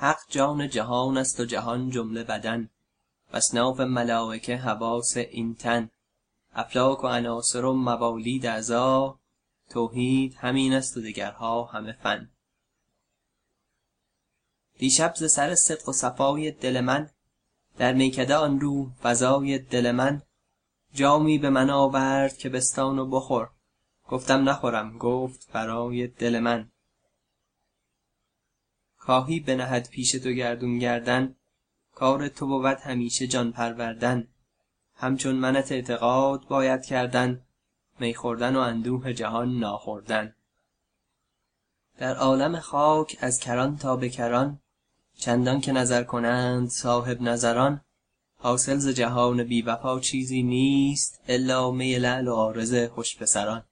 حق جان جهان است و جهان جمله بدن. و اصناف ملائکه حواس این تن. افلاک و عناصر و موالید اعضا. توحید همین است و دگرها همه فن. دیشب ز سر صدق و صفای دل من در میکده آن روح فزای دل من. جامی به من آورد که بستان و بخور. گفتم نخورم گفت برای دل من. خواهی بنهد پیش تو گردون گردن کار تو بود همیشه جان پروردن. همچون منت اعتقاد باید کردن می خوردن و اندوه جهان ناخوردن. در عالم خاک از کران تا به کران چندان که نظر کنند صاحب نظران حاصل ز جهان بی وفا چیزی نیست الا می لعل و عارض خوش پسران.